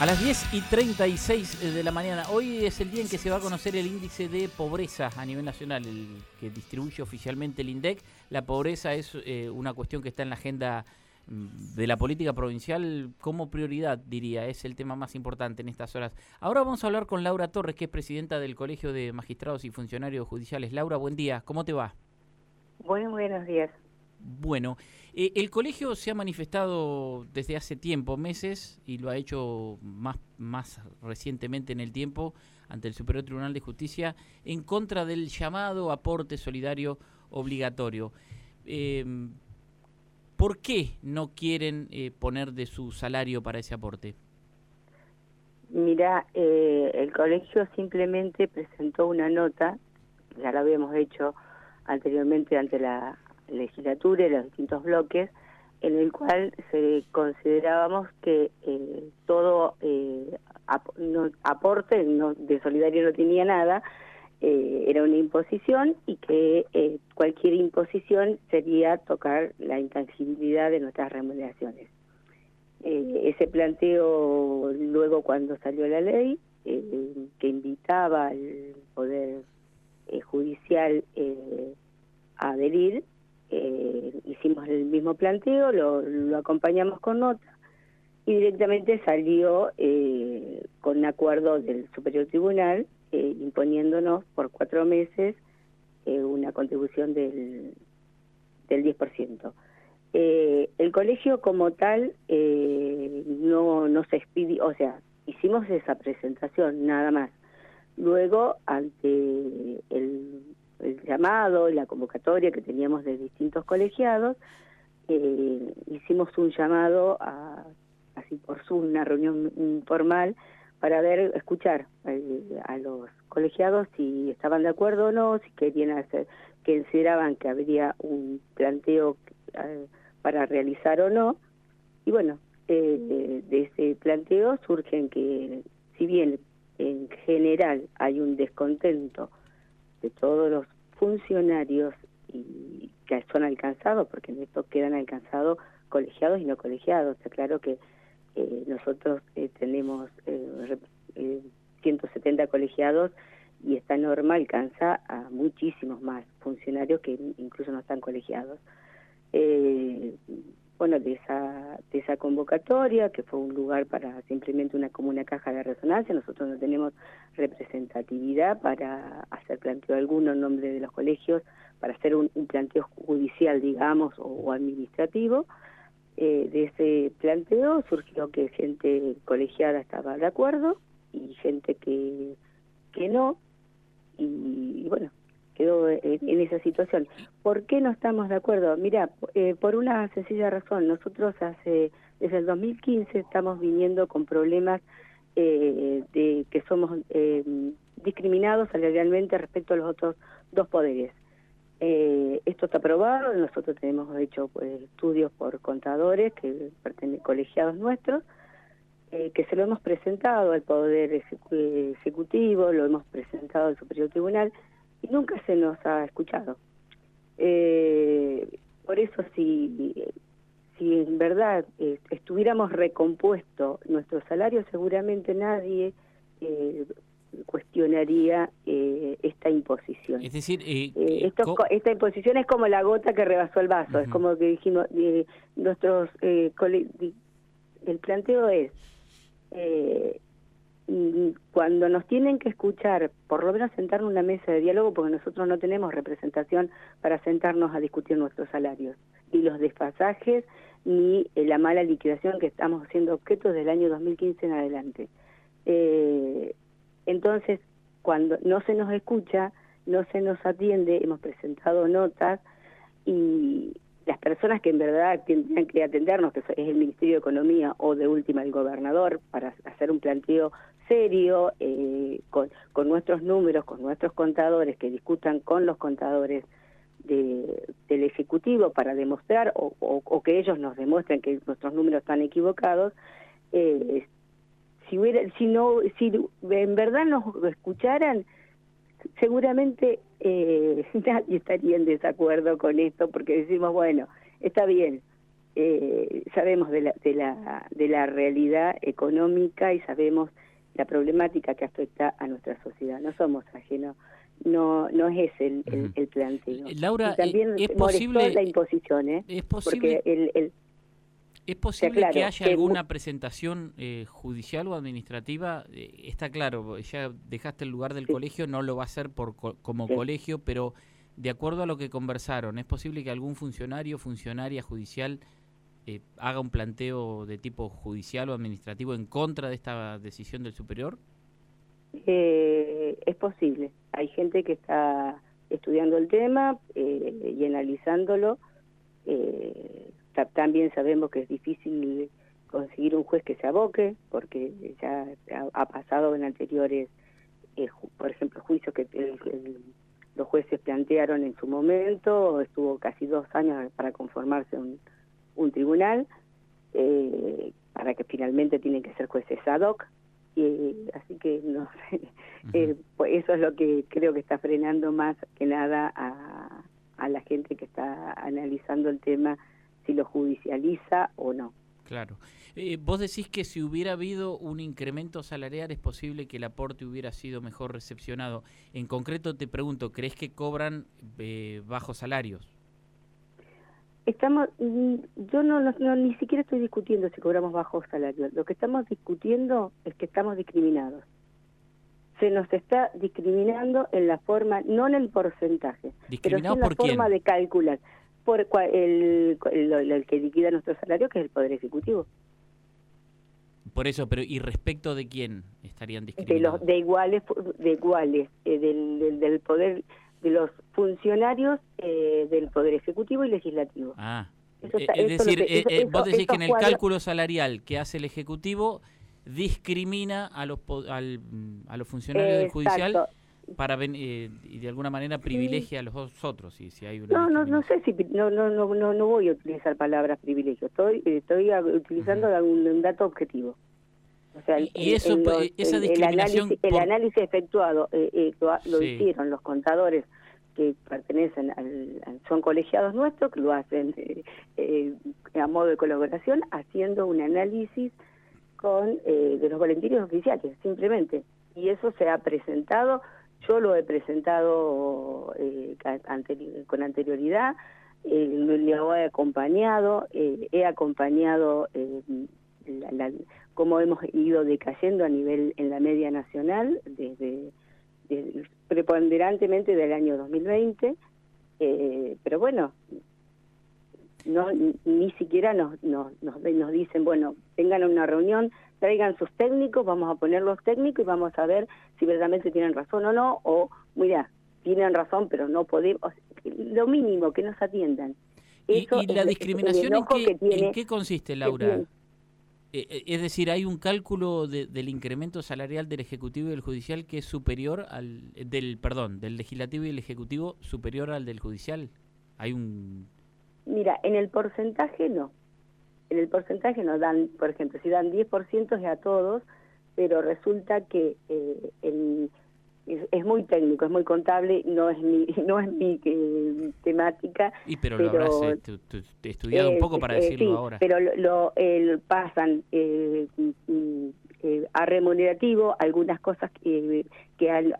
A las 10 y 36 de la mañana, hoy es el día en que se va a conocer el índice de pobreza a nivel nacional, el que distribuye oficialmente el INDEC. La pobreza es eh, una cuestión que está en la agenda mm, de la política provincial como prioridad, diría, es el tema más importante en estas horas. Ahora vamos a hablar con Laura Torres, que es presidenta del Colegio de Magistrados y Funcionarios Judiciales. Laura, buen día, ¿cómo te va? Buenos, buenos días. Bueno, eh, el colegio se ha manifestado desde hace tiempo, meses, y lo ha hecho más, más recientemente en el tiempo ante el Superior Tribunal de Justicia en contra del llamado aporte solidario obligatorio. Eh, ¿Por qué no quieren eh, poner de su salario para ese aporte? Mira, el colegio simplemente presentó una nota, ya la habíamos hecho anteriormente ante la legislatura y los distintos bloques, en el cual se considerábamos que eh, todo eh, aporte no, de solidario no tenía nada, eh, era una imposición y que cualquier imposición sería tocar la intangibilidad de nuestras remuneraciones. ese planteo luego cuando salió la ley, que invitaba al Poder Judicial a adherir, eh, hicimos el mismo planteo, lo, acompañamos con nota y directamente salió eh, con acuerdo del Superior Tribunal eh, imponiéndonos por cuatro meses una contribución del, del 10%. el colegio como tal no, no se expidió, o sea, hicimos esa presentación nada más. Luego, ante el el llamado la convocatoria que teníamos de distintos colegiados, eh, hicimos un llamado a, así por Zoom, una reunión informal, para ver, escuchar eh, a los colegiados si estaban de acuerdo o no, si querían hacer, que consideraban que habría un planteo eh, para realizar o no. Y bueno, de ese planteo surgen que, si bien en general hay un descontento de todos los funcionarios y que son alcanzados, porque en esto quedan alcanzados colegiados y no colegiados. Está claro que eh, nosotros eh, tenemos eh, 170 eh, colegiados y esta norma alcanza a muchísimos más funcionarios que incluso no están colegiados. Bueno, de esa, de esa convocatoria, que fue un lugar para simplemente una como una caja de resonancia, nosotros no tenemos representatividad para hacer planteo alguno en nombre de los colegios, para hacer un, planteo judicial, digamos, o, administrativo. Eh, de ese planteo surgió que gente colegiada estaba de acuerdo y gente que, que no, y bueno, quedó en, esa situación. ¿Por qué no estamos de acuerdo? Mira, eh, por una sencilla razón, nosotros hace desde el 2015 estamos viniendo con problemas eh, de que somos eh, discriminados salarialmente respecto a los otros dos poderes. esto está aprobado, nosotros tenemos hecho pues, estudios por contadores que pertenecen colegiados nuestros, que se lo hemos presentado al Poder Ejecutivo, lo hemos presentado al Superior Tribunal, y nunca se nos ha escuchado. Eh, por eso si, si en verdad eh, estuviéramos recompuesto nuestro salario, seguramente nadie eh, cuestionaría esta imposición. Es decir, esta imposición es como la gota que rebasó el vaso, es como que dijimos, nuestros el planteo es y cuando nos tienen que escuchar, por lo menos sentarnos en una mesa de diálogo, porque nosotros no tenemos representación para sentarnos a discutir nuestros salarios, ni los desfasajes, ni eh, la mala liquidación que estamos siendo objeto del año 2015 en adelante. Eh, entonces, cuando no se nos escucha, no se nos atiende, hemos presentado notas personas que en verdad tendrían que atendernos, que es el Ministerio de Economía o de última el gobernador, para hacer un planteo serio, eh, con, con, nuestros números, con nuestros contadores, que discutan con los contadores de, del Ejecutivo para demostrar o, o, que ellos nos demuestren que nuestros números están equivocados, eh, si, hubiera, si, no, si en verdad nos escucharan, seguramente eh, nadie estaría en desacuerdo con esto porque decimos, bueno, está bien, eh, sabemos de la, de, la, de la realidad económica y sabemos la problemática que afecta a nuestra sociedad. No somos ajenos, no no es ese el, el, planteo. Laura, también es posible la imposición, ¿eh? Es posible. el, el ¿Es posible que haya alguna presentación eh, judicial o administrativa? Eh, está claro, ya dejaste el lugar del colegio, no lo va a hacer por como colegio, pero de acuerdo a lo que conversaron, ¿es posible que algún funcionario, funcionaria judicial eh, haga un planteo de tipo judicial o administrativo en contra de esta decisión del superior? es posible. Hay gente que está estudiando el tema y analizándolo. Eh, también sabemos que es difícil conseguir un juez que se aboque, porque ya ha, pasado en anteriores, eh, por ejemplo, juicios que los jueces plantearon en su momento, estuvo casi dos años para conformarse un, un tribunal, eh, para que finalmente tienen que ser jueces ad hoc, y, así que no sé, eh, pues eso es lo que creo que está frenando más que nada a, a la gente que está analizando el tema si lo judicializa o no. Claro. Eh, vos decís que si hubiera habido un incremento salarial es posible que el aporte hubiera sido mejor recepcionado. En concreto te pregunto, ¿crees que cobran eh, bajos salarios? Estamos, mm, yo no, no, ni siquiera estoy discutiendo si cobramos bajos salarios. Lo que estamos discutiendo es que estamos discriminados. Se nos está discriminando en la forma, no en el porcentaje, pero en la forma de calcular por el, el, que liquida nuestro salario, que es el Poder Ejecutivo. Por eso, pero ¿y respecto de quién estarían discriminados? De, los, de iguales, de iguales eh, del, del, poder, de los funcionarios eh, del Poder Ejecutivo y Legislativo. Ah, eh, es decir, vos decís que en el cálculo salarial que hace el Ejecutivo discrimina a los, al, a los funcionarios del Judicial para eh, y de alguna manera privilegia a los otros si, si hay no no no sé si no no no no no voy a utilizar palabras privilegio estoy estoy utilizando un, dato objetivo. O sea, y, eso esa discriminación el análisis, efectuado eh, eh, lo, hicieron los contadores que pertenecen al, son colegiados nuestros que lo hacen a modo de colaboración haciendo un análisis con de los voluntarios oficiales simplemente. Y eso se ha presentado yo lo he presentado eh, con anterioridad, eh, lo he acompañado, eh, he acompañado eh, la, cómo hemos ido decayendo a nivel en la media nacional desde, preponderantemente del año 2020, pero bueno, no ni siquiera nos, nos, nos, nos dicen, bueno, tengan una reunión, traigan sus técnicos, vamos a poner los técnicos y vamos a ver si verdaderamente tienen razón o no, o mira, tienen razón, pero no podemos, lo mínimo, que nos atiendan. ¿Y, la discriminación en qué, consiste, Laura? Eh, eh, es decir, hay un cálculo del incremento salarial del Ejecutivo y del Judicial que es superior al del perdón, del Legislativo y el Ejecutivo superior al del Judicial. Hay un Mira, en el porcentaje no en el porcentaje nos dan, por ejemplo, si dan 10% es a todos, pero resulta que eh, es, muy técnico, es muy contable, no es mi, no es mi eh, temática. Y pero, lo habrás eh, estudiado un poco para decirlo ahora. Pero lo, pasan a remunerativo algunas cosas que, que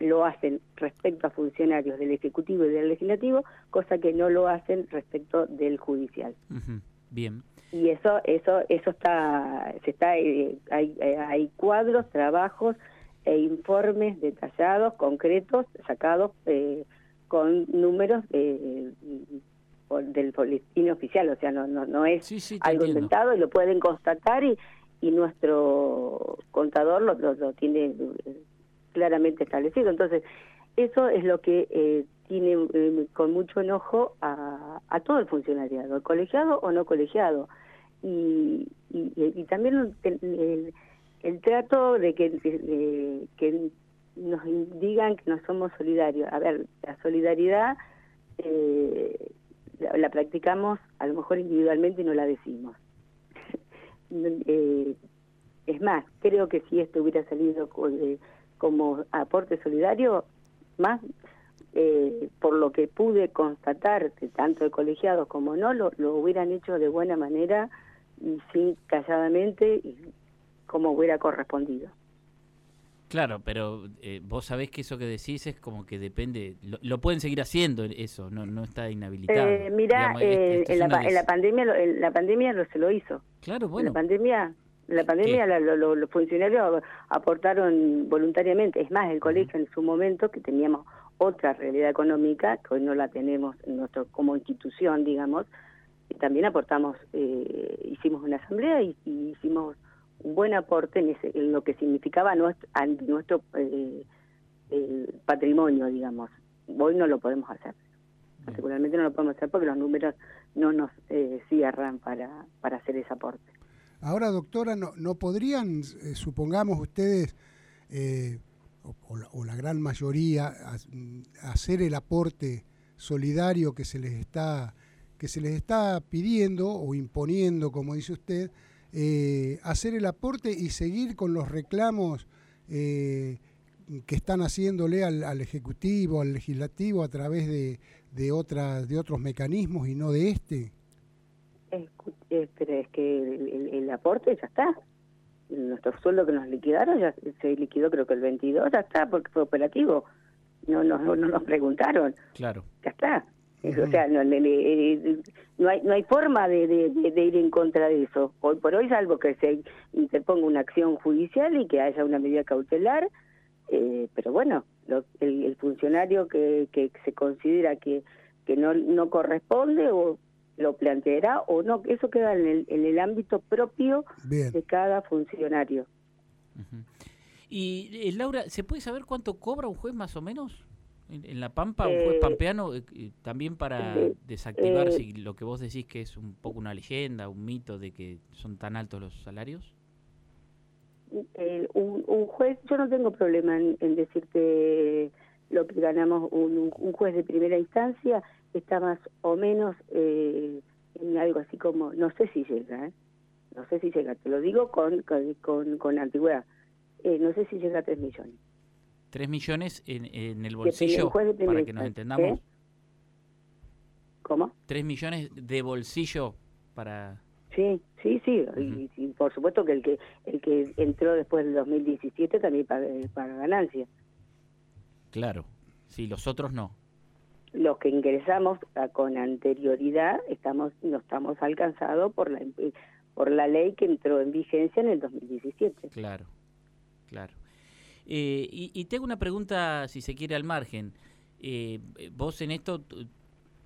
lo hacen respecto a funcionarios del Ejecutivo y del Legislativo, cosa que no lo hacen respecto del Judicial. Bien y eso eso eso está se está eh, hay, eh, hay cuadros trabajos e informes detallados concretos sacados eh, con números de, del boletín oficial o sea no no, no es algo inventado y lo pueden constatar y, y nuestro contador lo, lo, tiene claramente establecido entonces eso es lo que tiene con mucho enojo a, a todo el funcionariado, colegiado o no colegiado y, y, también el, el, trato de que, que nos digan que no somos solidarios. A ver, la solidaridad eh, la, practicamos a lo mejor individualmente y no la decimos. eh, es más, creo que si esto hubiera salido como aporte solidario, más eh, por lo que pude constatar, tanto de colegiados como no, lo, lo hubieran hecho de buena manera y sin calladamente y como hubiera correspondido. Claro, pero eh, vos sabés que eso que decís es como que depende, lo, pueden seguir haciendo eso, no, no está inhabilitado. Eh, mira, eh, en, la, en, la, pandemia, en la pandemia lo, se lo hizo. Claro, bueno. En la pandemia, la pandemia los funcionarios aportaron voluntariamente. Es más, el colegio en su momento, que teníamos otra realidad económica, que hoy no la tenemos nosotros como institución, digamos, también aportamos, eh, hicimos una asamblea y, y hicimos un buen aporte en, ese, en lo que significaba nuestro, nuestro eh, patrimonio, digamos. Hoy no lo podemos hacer. Particularmente no lo podemos hacer porque los números no nos eh, cierran para, para hacer ese aporte. Ahora, doctora, ¿no, no podrían, eh, supongamos ustedes, o, la, o, la, gran mayoría, hacer el aporte solidario que se les está que se les está pidiendo o imponiendo, como dice usted, eh, hacer el aporte y seguir con los reclamos eh, que están haciéndole al, Ejecutivo, al Legislativo a través de, de, otras, de otros mecanismos y no de este? Eh, pero es que el, aporte ya está. Nuestro sueldo que nos liquidaron ya se liquidó creo que el 22, ya está, porque fue operativo. No, no, no, no nos preguntaron. Claro. Ya está. O sea, no, no, hay, no hay forma de, de, ir en contra de eso. Hoy por hoy, salvo que se interponga una acción judicial y que haya una medida cautelar, eh, pero bueno, el, funcionario que, que se considera que, que no, no corresponde o lo planteará o no, eso queda en el, en el ámbito propio de cada funcionario. Y eh, Laura, ¿se puede saber cuánto cobra un juez más o menos? En, La Pampa, un juez eh, pampeano, eh, también para desactivar si lo que vos decís que es un poco una leyenda, un mito de que son tan altos los salarios. un, juez, yo no tengo problema en, decirte lo que ganamos. Un, juez de primera instancia está más o menos eh, en algo así como, no sé si llega, no sé si llega, te lo digo con, con, con, antigüedad, no sé si llega a 3 millones. 3 millones en, el bolsillo, para que nos entendamos. ¿Cómo? 3 millones de bolsillo para... Sí, sí, sí, y, por supuesto que el que el que entró después del 2017 también paga, paga ganancia. Claro, sí, los otros no. Los que ingresamos con anterioridad estamos no estamos alcanzados por la por la ley que entró en vigencia en el 2017. Claro, claro. Eh, y, tengo una pregunta, si se quiere, al margen. Eh, vos en esto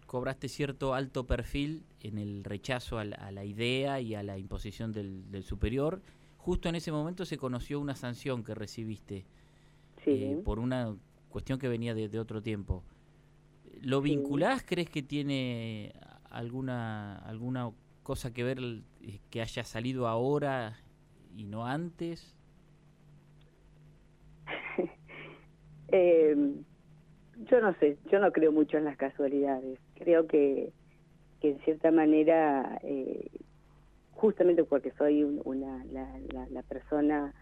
cobraste cierto alto perfil en el rechazo a la, idea y a la imposición del, superior. Justo en ese momento se conoció una sanción que recibiste eh, por una cuestión que venía de, otro tiempo. ¿Lo vinculás? ¿Crees que tiene alguna, alguna cosa que ver que haya salido ahora y no antes? Eh, yo no sé, yo no creo mucho en las casualidades. Creo que, que en cierta manera, eh, justamente porque soy una, la, la, persona,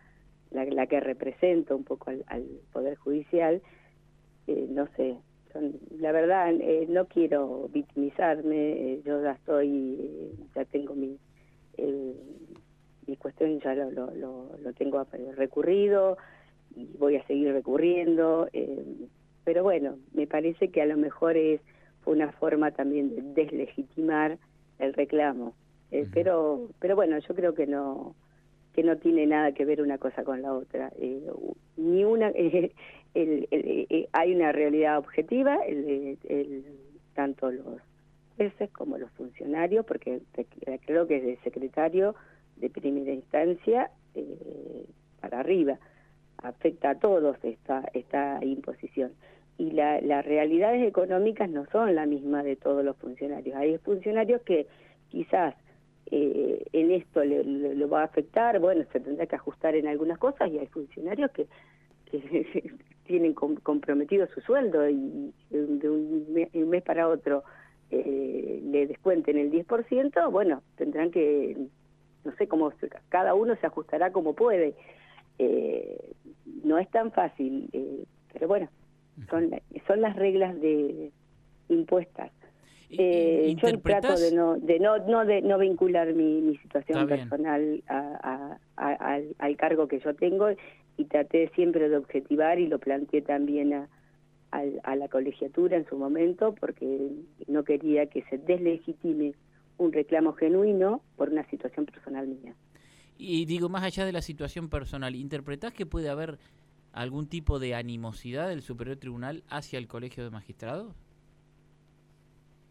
la, la, que represento un poco al, Poder Judicial, eh, no sé, la verdad eh, no quiero victimizarme, eh, yo ya estoy, ya tengo mi, mi cuestión, ya lo, lo, lo tengo recurrido, y voy a seguir recurriendo, eh, pero bueno, me parece que a lo mejor es fue una forma también de deslegitimar el reclamo, eh, pero pero bueno, yo creo que no que no tiene nada que ver una cosa con la otra, eh, ni una hay una realidad objetiva, el, tanto los jueces como los funcionarios, porque creo que es el secretario de primera instancia para arriba afecta a todos esta, esta imposición. Y la, las realidades económicas no son la misma de todos los funcionarios. Hay funcionarios que quizás eh, en esto le, lo va a afectar, bueno, se tendrá que ajustar en algunas cosas y hay funcionarios que, tienen comprometido su sueldo y de un mes, para otro eh, le descuenten el 10%, bueno, tendrán que, no sé cómo, cada uno se ajustará como puede. Eh, no es tan fácil, eh, pero bueno, son, son las reglas de impuestas. Eh, yo trato de no de no no de no vincular mi, mi situación personal al, cargo que yo tengo y traté siempre de objetivar y lo planteé también a, a, la colegiatura en su momento porque no quería que se deslegitime un reclamo genuino por una situación personal mía. Y digo, más allá de la situación personal, ¿interpretás que puede haber algún tipo de animosidad del Superior Tribunal hacia el Colegio de Magistrados?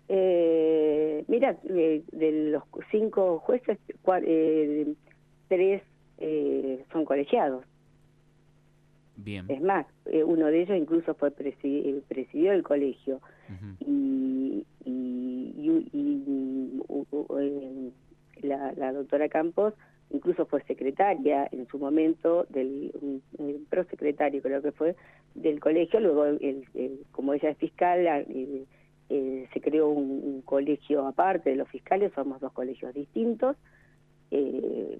Eh, mira, de, los cinco jueces, eh, tres eh, son colegiados. Bien. Es más, eh, uno de ellos incluso fue presidió el colegio y, la, doctora Campos incluso fue secretaria en su momento del prosecretario creo que fue del colegio luego el, como ella es fiscal eh, se creó un, colegio aparte de los fiscales, somos dos colegios distintos, eh,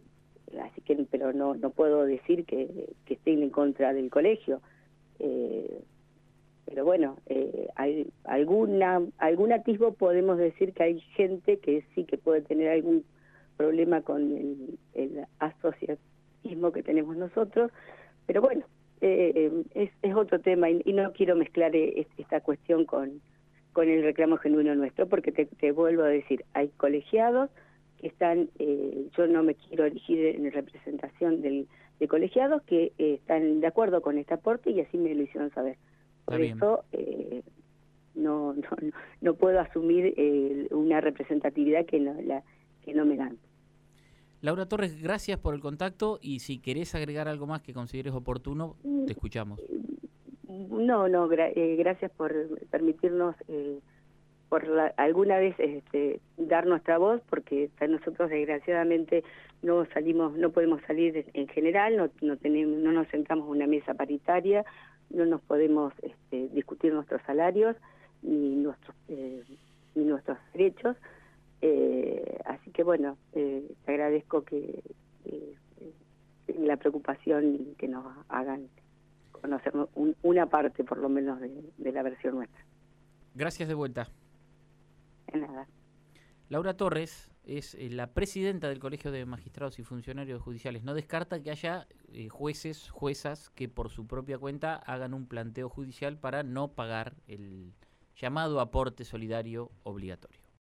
así que, pero no, no puedo decir que, que estén en contra del colegio. Eh, pero bueno, hay alguna, algún atisbo podemos decir que hay gente que sí que puede tener algún problema con el, el asociatismo que tenemos nosotros, pero bueno, es, es otro tema y no quiero mezclar esta cuestión con con el reclamo genuino nuestro, porque te, vuelvo a decir, hay colegiados que están, eh, yo no me quiero elegir en representación del, de colegiados que eh, están de acuerdo con este aporte y así me lo hicieron saber. Por eso eh, no, no, no puedo asumir una representatividad que no, la, que no me dan. Laura Torres, gracias por el contacto y si querés agregar algo más que consideres oportuno, te escuchamos. No, no, eh, gracias por permitirnos eh, por alguna vez este, dar nuestra voz, porque nosotros desgraciadamente no salimos, no podemos salir en general, no, nos sentamos en una mesa paritaria, no nos podemos este, discutir nuestros salarios ni nuestros eh, ni nuestros derechos, así que bueno, te agradezco que la preocupación que nos hagan conocer una parte por lo menos de, la versión nuestra. Gracias de vuelta. De nada. Laura Torres es eh, la presidenta del Colegio de Magistrados y Funcionarios Judiciales. No descarta que haya eh, jueces, juezas que por su propia cuenta hagan un planteo judicial para no pagar el llamado aporte solidario obligatorio.